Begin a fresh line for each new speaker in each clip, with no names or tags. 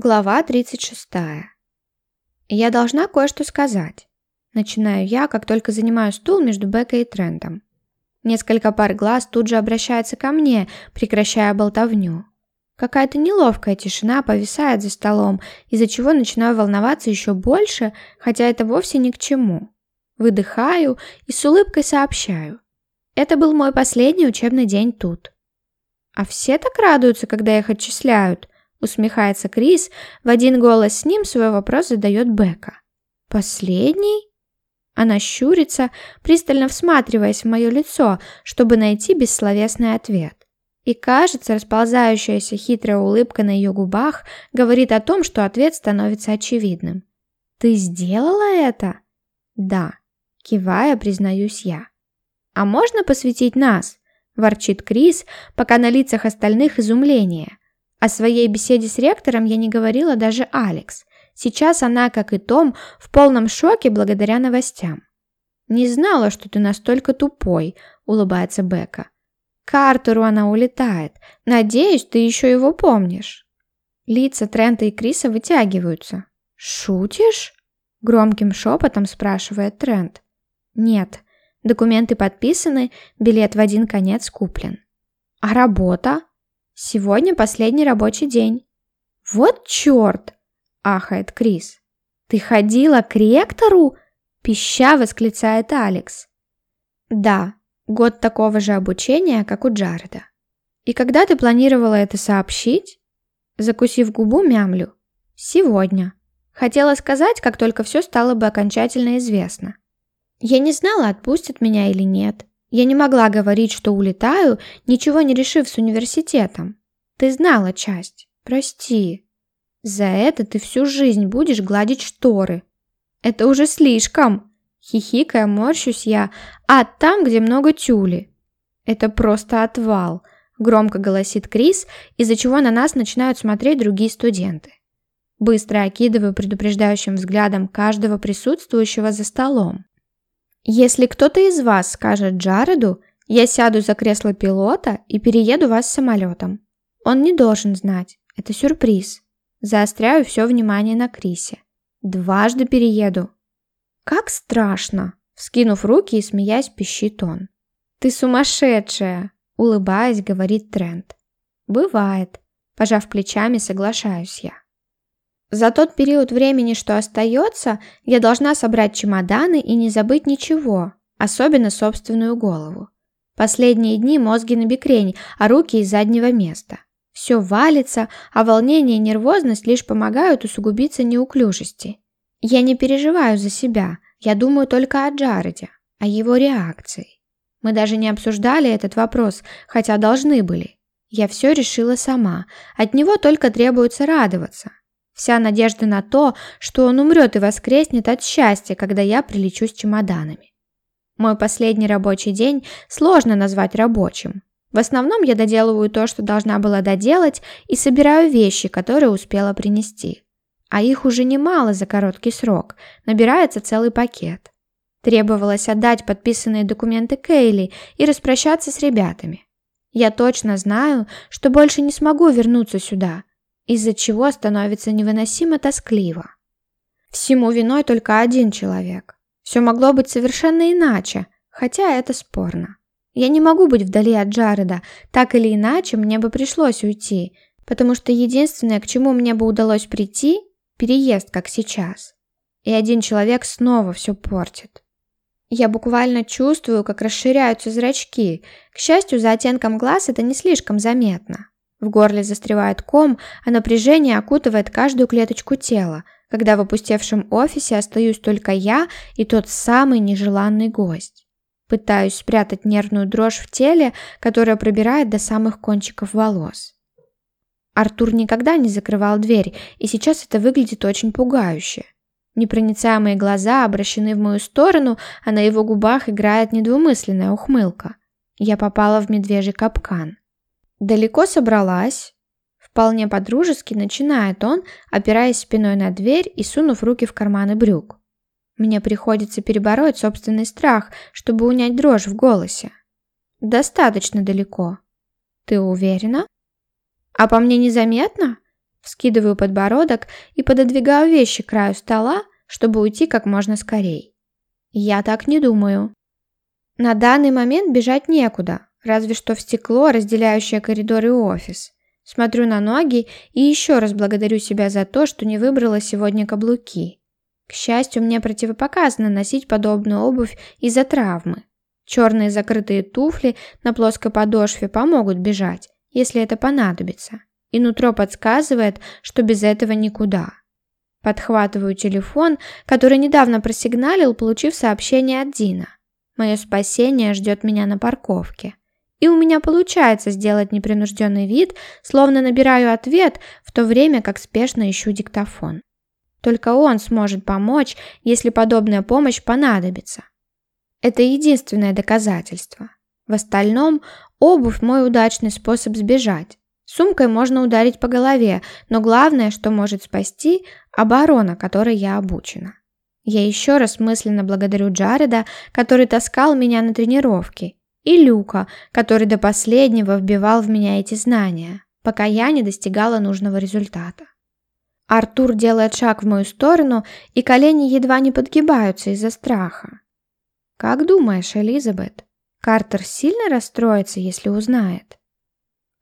Глава 36. Я должна кое-что сказать. Начинаю я, как только занимаю стул между Бекой и Трентом. Несколько пар глаз тут же обращаются ко мне, прекращая болтовню. Какая-то неловкая тишина повисает за столом, из-за чего начинаю волноваться еще больше, хотя это вовсе ни к чему. Выдыхаю и с улыбкой сообщаю. Это был мой последний учебный день тут. А все так радуются, когда их отчисляют – Усмехается Крис, в один голос с ним свой вопрос задает Бека. «Последний?» Она щурится, пристально всматриваясь в мое лицо, чтобы найти бессловесный ответ. И кажется, расползающаяся хитрая улыбка на ее губах говорит о том, что ответ становится очевидным. «Ты сделала это?» «Да», – кивая, признаюсь я. «А можно посвятить нас?» – ворчит Крис, пока на лицах остальных изумление – о своей беседе с ректором я не говорила даже Алекс. Сейчас она, как и Том, в полном шоке благодаря новостям. «Не знала, что ты настолько тупой», — улыбается Бека. «К Артеру она улетает. Надеюсь, ты еще его помнишь». Лица Трента и Криса вытягиваются. «Шутишь?» — громким шепотом спрашивает Трент. «Нет. Документы подписаны, билет в один конец куплен». «А работа?» Сегодня последний рабочий день». «Вот черт!» – ахает Крис. «Ты ходила к ректору?» – пища восклицает Алекс. «Да, год такого же обучения, как у Джареда. И когда ты планировала это сообщить?» Закусив губу, мямлю. «Сегодня. Хотела сказать, как только все стало бы окончательно известно. Я не знала, отпустят меня или нет. Я не могла говорить, что улетаю, ничего не решив с университетом. Ты знала часть. Прости. За это ты всю жизнь будешь гладить шторы. Это уже слишком. Хихикая, морщусь я. А там, где много тюли. Это просто отвал. Громко голосит Крис, из-за чего на нас начинают смотреть другие студенты. Быстро окидываю предупреждающим взглядом каждого присутствующего за столом. Если кто-то из вас скажет Джареду, я сяду за кресло пилота и перееду вас самолетом. Он не должен знать. Это сюрприз. Заостряю все внимание на Крисе. Дважды перееду. Как страшно! Вскинув руки и смеясь, пищит он. Ты сумасшедшая! Улыбаясь, говорит Трент. Бывает. Пожав плечами, соглашаюсь я. За тот период времени, что остается, я должна собрать чемоданы и не забыть ничего, особенно собственную голову. Последние дни мозги на бекрень, а руки из заднего места. Все валится, а волнение и нервозность лишь помогают усугубиться неуклюжести. Я не переживаю за себя, я думаю только о Джареде, о его реакции. Мы даже не обсуждали этот вопрос, хотя должны были. Я все решила сама, от него только требуется радоваться. Вся надежда на то, что он умрет и воскреснет от счастья, когда я прилечу с чемоданами. Мой последний рабочий день сложно назвать рабочим. В основном я доделываю то, что должна была доделать, и собираю вещи, которые успела принести. А их уже немало за короткий срок, набирается целый пакет. Требовалось отдать подписанные документы Кейли и распрощаться с ребятами. Я точно знаю, что больше не смогу вернуться сюда, из-за чего становится невыносимо тоскливо. Всему виной только один человек. Все могло быть совершенно иначе, хотя это спорно. Я не могу быть вдали от Джареда, так или иначе мне бы пришлось уйти, потому что единственное, к чему мне бы удалось прийти – переезд, как сейчас. И один человек снова все портит. Я буквально чувствую, как расширяются зрачки. К счастью, за оттенком глаз это не слишком заметно. В горле застревает ком, а напряжение окутывает каждую клеточку тела, когда в опустевшем офисе остаюсь только я и тот самый нежеланный гость. Пытаюсь спрятать нервную дрожь в теле, которая пробирает до самых кончиков волос. Артур никогда не закрывал дверь, и сейчас это выглядит очень пугающе. Непроницаемые глаза обращены в мою сторону, а на его губах играет недвумысленная ухмылка. Я попала в медвежий капкан. «Далеко собралась?» Вполне подружески начинает он, опираясь спиной на дверь и сунув руки в карманы брюк. Мне приходится перебороть собственный страх, чтобы унять дрожь в голосе. «Достаточно далеко». «Ты уверена?» «А по мне незаметно?» Вскидываю подбородок и пододвигаю вещи к краю стола, чтобы уйти как можно скорей. Я так не думаю. На данный момент бежать некуда, разве что в стекло, разделяющее коридор и офис. Смотрю на ноги и еще раз благодарю себя за то, что не выбрала сегодня каблуки. К счастью, мне противопоказано носить подобную обувь из-за травмы. Черные закрытые туфли на плоской подошве помогут бежать, если это понадобится и нутро подсказывает, что без этого никуда. Подхватываю телефон, который недавно просигналил, получив сообщение от Дина. Мое спасение ждет меня на парковке. И у меня получается сделать непринужденный вид, словно набираю ответ, в то время как спешно ищу диктофон. Только он сможет помочь, если подобная помощь понадобится. Это единственное доказательство. В остальном, обувь – мой удачный способ сбежать. Сумкой можно ударить по голове, но главное, что может спасти – оборона, которой я обучена. Я еще раз мысленно благодарю Джареда, который таскал меня на тренировки, и Люка, который до последнего вбивал в меня эти знания, пока я не достигала нужного результата. Артур делает шаг в мою сторону, и колени едва не подгибаются из-за страха. «Как думаешь, Элизабет, Картер сильно расстроится, если узнает?»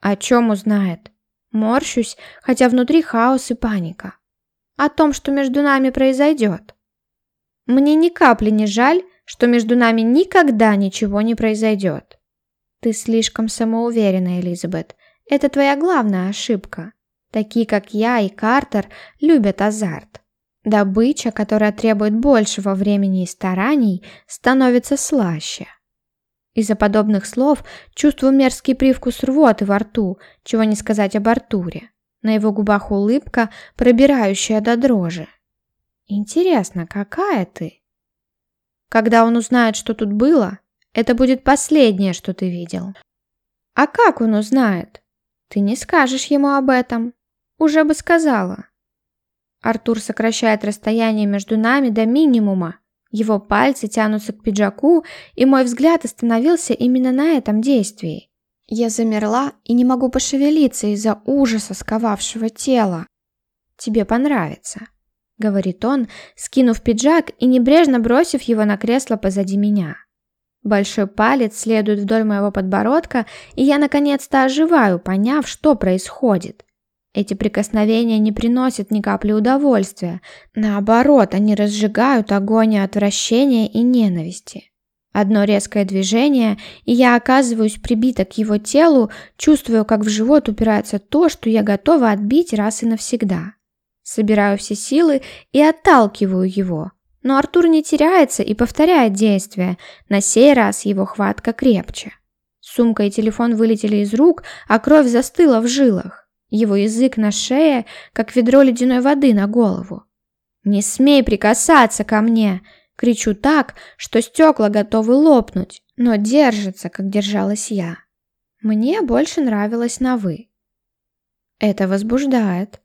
О чем узнает? Морщусь, хотя внутри хаос и паника. О том, что между нами произойдет. Мне ни капли не жаль, что между нами никогда ничего не произойдет. Ты слишком самоуверена, Элизабет. Это твоя главная ошибка. Такие, как я и Картер, любят азарт. Добыча, которая требует большего времени и стараний, становится слаще. Из-за подобных слов чувствую мерзкий привкус рвоты во рту, чего не сказать об Артуре. На его губах улыбка, пробирающая до дрожи. Интересно, какая ты? Когда он узнает, что тут было, это будет последнее, что ты видел. А как он узнает? Ты не скажешь ему об этом. Уже бы сказала. Артур сокращает расстояние между нами до минимума, его пальцы тянутся к пиджаку, и мой взгляд остановился именно на этом действии. Я замерла и не могу пошевелиться из-за ужаса, сковавшего тело. «Тебе понравится», — говорит он, скинув пиджак и небрежно бросив его на кресло позади меня. Большой палец следует вдоль моего подбородка, и я наконец-то оживаю, поняв, что происходит. Эти прикосновения не приносят ни капли удовольствия. Наоборот, они разжигают огонь отвращения и ненависти. Одно резкое движение, и я оказываюсь прибита к его телу, чувствую, как в живот упирается то, что я готова отбить раз и навсегда. Собираю все силы и отталкиваю его. Но Артур не теряется и повторяет действие, на сей раз его хватка крепче. Сумка и телефон вылетели из рук, а кровь застыла в жилах. Его язык на шее, как ведро ледяной воды на голову. «Не смей прикасаться ко мне!» Кричу так, что стекла готовы лопнуть, но держится, как держалась я. Мне больше нравилось на «вы». Это возбуждает.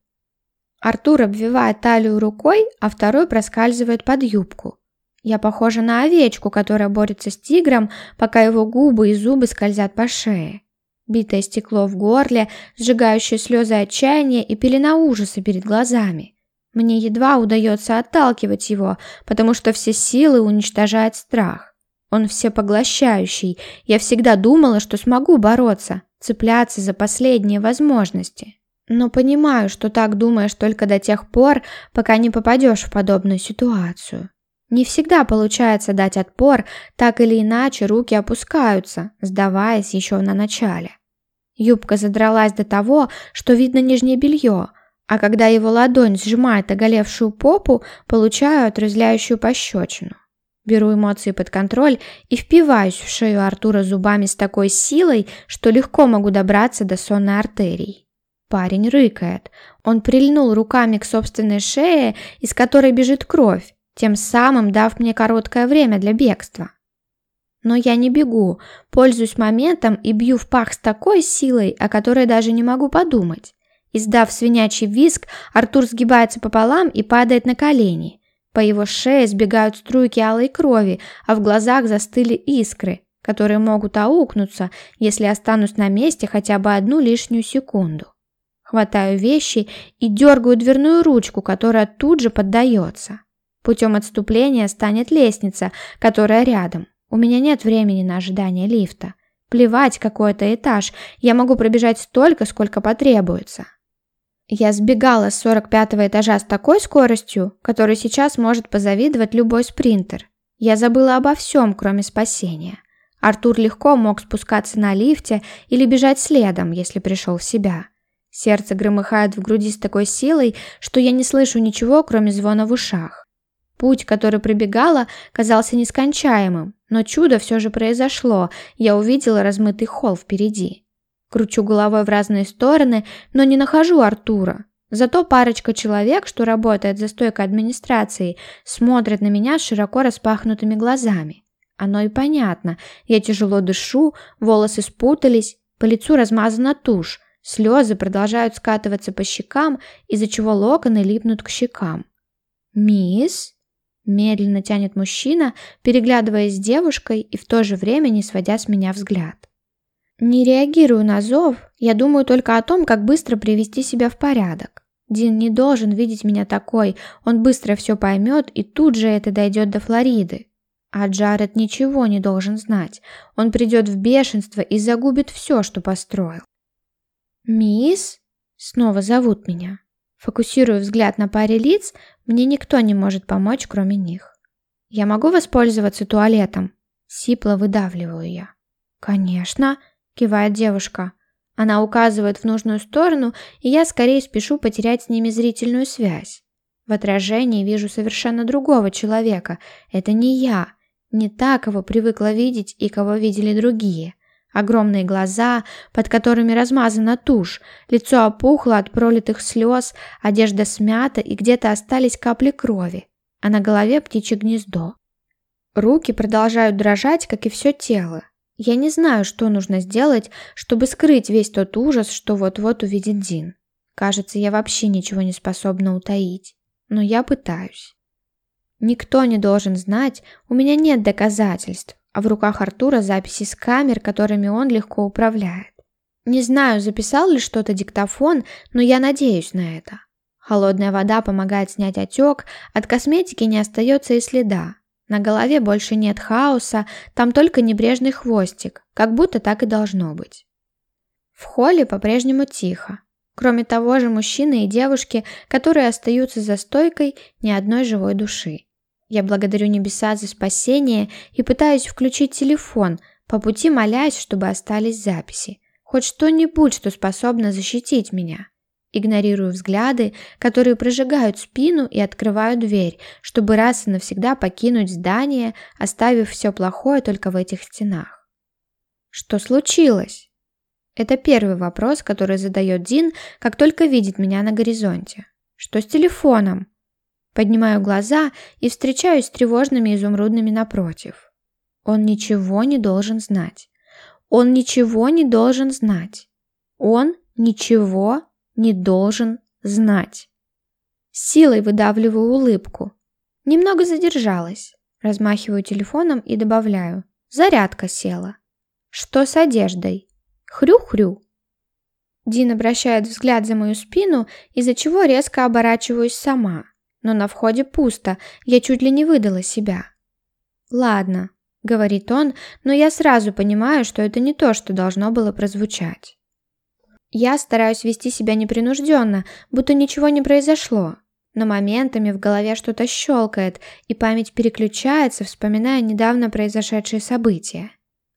Артур обвивает талию рукой, а второй проскальзывает под юбку. Я похожа на овечку, которая борется с тигром, пока его губы и зубы скользят по шее. Битое стекло в горле, сжигающие слезы отчаяния и пелена ужаса перед глазами. Мне едва удается отталкивать его, потому что все силы уничтожает страх. Он всепоглощающий. Я всегда думала, что смогу бороться, цепляться за последние возможности. Но понимаю, что так думаешь только до тех пор, пока не попадешь в подобную ситуацию. Не всегда получается дать отпор, так или иначе руки опускаются, сдаваясь еще на начале. Юбка задралась до того, что видно нижнее белье, а когда его ладонь сжимает оголевшую попу, получаю отрезляющую пощечину. Беру эмоции под контроль и впиваюсь в шею Артура зубами с такой силой, что легко могу добраться до сонной артерии. Парень рыкает. Он прильнул руками к собственной шее, из которой бежит кровь, тем самым дав мне короткое время для бегства. Но я не бегу, пользуюсь моментом и бью в пах с такой силой, о которой даже не могу подумать. Издав свинячий визг, Артур сгибается пополам и падает на колени. По его шее сбегают струйки алой крови, а в глазах застыли искры, которые могут аукнуться, если останусь на месте хотя бы одну лишнюю секунду. Хватаю вещи и дергаю дверную ручку, которая тут же поддается. Путем отступления станет лестница, которая рядом. У меня нет времени на ожидание лифта. Плевать, какой это этаж, я могу пробежать столько, сколько потребуется. Я сбегала с 45 этажа с такой скоростью, которой сейчас может позавидовать любой спринтер. Я забыла обо всем, кроме спасения. Артур легко мог спускаться на лифте или бежать следом, если пришел в себя. Сердце громыхает в груди с такой силой, что я не слышу ничего, кроме звона в ушах. Путь, который пробегала, казался нескончаемым, но чудо все же произошло, я увидела размытый холл впереди. Кручу головой в разные стороны, но не нахожу Артура. Зато парочка человек, что работает за стойкой администрации, смотрят на меня широко распахнутыми глазами. Оно и понятно. Я тяжело дышу, волосы спутались, по лицу размазана тушь, слезы продолжают скатываться по щекам, из-за чего локоны липнут к щекам. «Мисс?» Медленно тянет мужчина, переглядываясь с девушкой и в то же время не сводя с меня взгляд. Не реагирую на зов, я думаю только о том, как быстро привести себя в порядок. Дин не должен видеть меня такой, он быстро все поймет и тут же это дойдет до Флориды. А Джаред ничего не должен знать. Он придет в бешенство и загубит все, что построил. «Мисс?» Снова зовут меня. Фокусирую взгляд на паре лиц, мне никто не может помочь, кроме них. «Я могу воспользоваться туалетом?» Сипло выдавливаю я. «Конечно», — кивает девушка. Она указывает в нужную сторону, и я скорее спешу потерять с ними зрительную связь. В отражении вижу совершенно другого человека. Это не я, не та, кого привыкла видеть и кого видели другие. Огромные глаза, под которыми размазана тушь, лицо опухло от пролитых слез, одежда смята и где-то остались капли крови, а на голове птичье гнездо. Руки продолжают дрожать, как и все тело. Я не знаю, что нужно сделать, чтобы скрыть весь тот ужас, что вот-вот увидит Дин. Кажется, я вообще ничего не способна утаить. Но я пытаюсь. Никто не должен знать, у меня нет доказательств, а в руках Артура записи с камер, которыми он легко управляет. Не знаю, записал ли что-то диктофон, но я надеюсь на это. Холодная вода помогает снять отек, от косметики не остается и следа. На голове больше нет хаоса, там только небрежный хвостик, как будто так и должно быть. В холле по-прежнему тихо. Кроме того же мужчины и девушки, которые остаются за стойкой, ни одной живой души. Я благодарю небеса за спасение и пытаюсь включить телефон, по пути молясь, чтобы остались записи. Хоть что-нибудь, что способно защитить меня. Игнорирую взгляды, которые прожигают спину и открываю дверь, чтобы раз и навсегда покинуть здание, оставив все плохое только в этих стенах. Что случилось? Это первый вопрос, который задает Дин, как только видит меня на горизонте. Что с телефоном? Поднимаю глаза и встречаюсь с тревожными изумрудными напротив. Он ничего не должен знать. Он ничего не должен знать. Он ничего не должен знать. силой выдавливаю улыбку. Немного задержалась. Размахиваю телефоном и добавляю. Зарядка села. Что с одеждой? Хрю-хрю. Дин обращает взгляд за мою спину, из-за чего резко оборачиваюсь сама но на входе пусто, я чуть ли не выдала себя. «Ладно», — говорит он, но я сразу понимаю, что это не то, что должно было прозвучать. Я стараюсь вести себя непринужденно, будто ничего не произошло, но моментами в голове что-то щелкает, и память переключается, вспоминая недавно произошедшие события.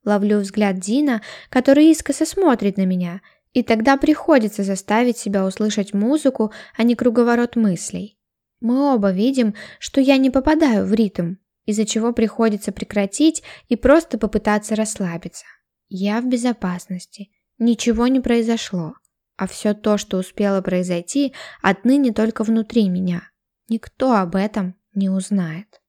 Ловлю взгляд Дина, который искоса смотрит на меня, и тогда приходится заставить себя услышать музыку, а не круговорот мыслей. Мы оба видим, что я не попадаю в ритм, из-за чего приходится прекратить и просто попытаться расслабиться. Я в безопасности, ничего не произошло, а все то, что успело произойти, отныне только внутри меня. Никто об этом не узнает.